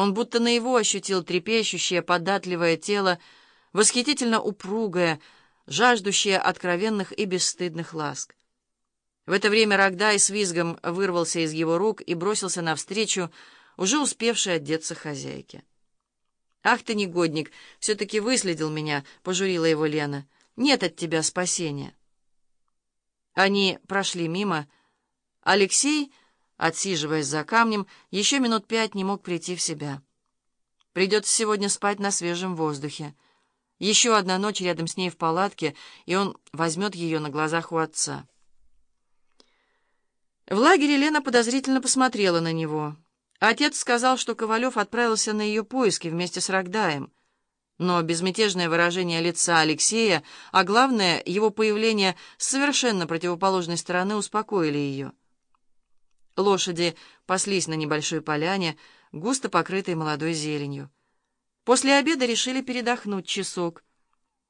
Он будто на его ощутил трепещущее, податливое тело, восхитительно упругое, жаждущее откровенных и бесстыдных ласк. В это время Рогдай с визгом вырвался из его рук и бросился навстречу, уже успевшей одеться хозяйке. «Ах ты, негодник, все-таки выследил меня», — пожурила его Лена. «Нет от тебя спасения». Они прошли мимо. Алексей, отсиживаясь за камнем, еще минут пять не мог прийти в себя. Придется сегодня спать на свежем воздухе. Еще одна ночь рядом с ней в палатке, и он возьмет ее на глазах у отца. В лагере Лена подозрительно посмотрела на него. Отец сказал, что Ковалев отправился на ее поиски вместе с Рогдаем. Но безмятежное выражение лица Алексея, а главное, его появление с совершенно противоположной стороны успокоили ее. Лошади паслись на небольшой поляне, густо покрытой молодой зеленью. После обеда решили передохнуть часок.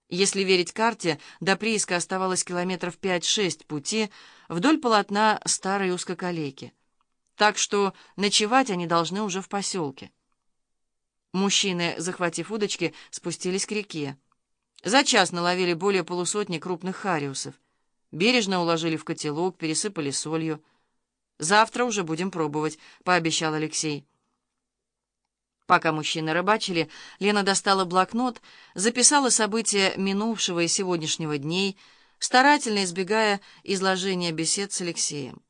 Если верить карте, до прииска оставалось километров пять-шесть пути вдоль полотна старой узкоколейки. Так что ночевать они должны уже в поселке. Мужчины, захватив удочки, спустились к реке. За час наловили более полусотни крупных хариусов. Бережно уложили в котелок, пересыпали солью. «Завтра уже будем пробовать», — пообещал Алексей. Пока мужчины рыбачили, Лена достала блокнот, записала события минувшего и сегодняшнего дней, старательно избегая изложения бесед с Алексеем.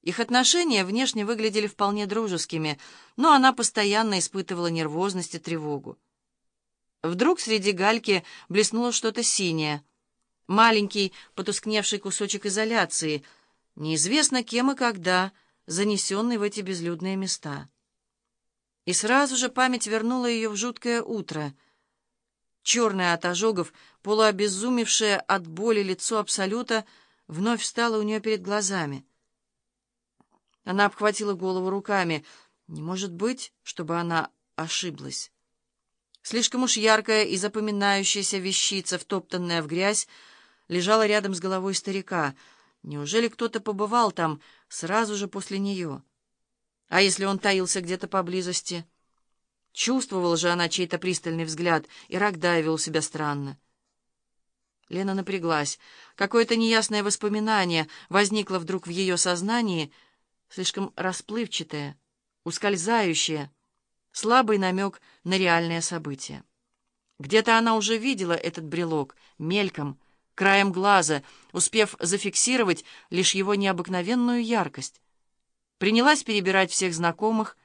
Их отношения внешне выглядели вполне дружескими, но она постоянно испытывала нервозность и тревогу. Вдруг среди гальки блеснуло что-то синее. Маленький, потускневший кусочек изоляции, неизвестно кем и когда, занесенный в эти безлюдные места. И сразу же память вернула ее в жуткое утро. Черное от ожогов, полуобезумевшее от боли лицо Абсолюта вновь встало у нее перед глазами — она обхватила голову руками. Не может быть, чтобы она ошиблась. Слишком уж яркая и запоминающаяся вещица, втоптанная в грязь, лежала рядом с головой старика. Неужели кто-то побывал там сразу же после нее? А если он таился где-то поблизости? Чувствовала же она чей-то пристальный взгляд, и Рогдай вел себя странно. Лена напряглась. Какое-то неясное воспоминание возникло вдруг в ее сознании — слишком расплывчатое, ускользающее, слабый намек на реальное событие. Где-то она уже видела этот брелок, мельком, краем глаза, успев зафиксировать лишь его необыкновенную яркость. Принялась перебирать всех знакомых,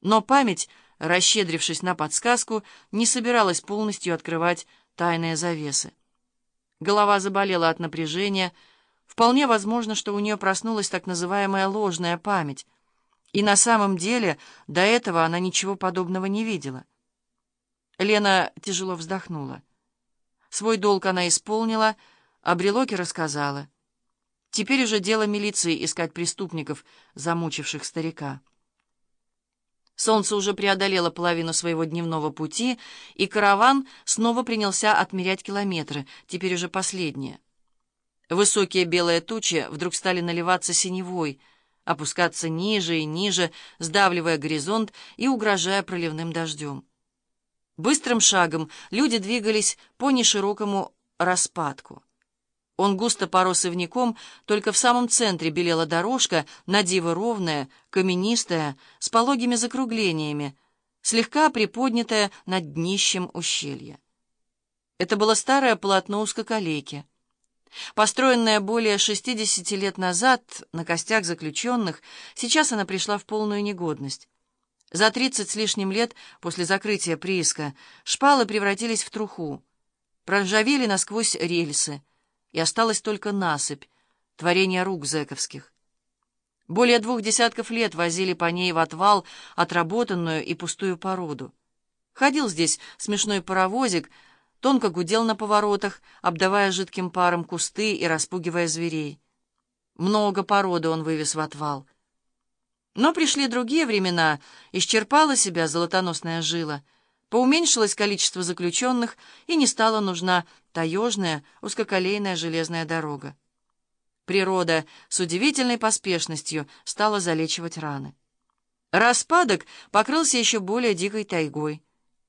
но память, расщедрившись на подсказку, не собиралась полностью открывать тайные завесы. Голова заболела от напряжения, Вполне возможно, что у нее проснулась так называемая ложная память, и на самом деле до этого она ничего подобного не видела. Лена тяжело вздохнула. Свой долг она исполнила, а Брелоке рассказала. Теперь уже дело милиции искать преступников, замучивших старика. Солнце уже преодолело половину своего дневного пути, и караван снова принялся отмерять километры, теперь уже последние. Высокие белые тучи вдруг стали наливаться синевой, опускаться ниже и ниже, сдавливая горизонт и угрожая проливным дождем. Быстрым шагом люди двигались по неширокому распадку. Он густо порос ивняком, только в самом центре белела дорожка, надиво ровная, каменистая, с пологими закруглениями, слегка приподнятая над днищем ущелья. Это было старое полотно узкоколейки. Построенная более 60 лет назад на костях заключенных, сейчас она пришла в полную негодность. За 30 с лишним лет после закрытия прииска шпалы превратились в труху, проржавели насквозь рельсы, и осталась только насыпь, творение рук зэковских. Более двух десятков лет возили по ней в отвал отработанную и пустую породу. Ходил здесь смешной паровозик — тонко гудел на поворотах, обдавая жидким паром кусты и распугивая зверей. Много породы он вывез в отвал. Но пришли другие времена, исчерпала себя золотоносная жила, поуменьшилось количество заключенных, и не стала нужна таежная, узкоколейная железная дорога. Природа с удивительной поспешностью стала залечивать раны. Распадок покрылся еще более дикой тайгой.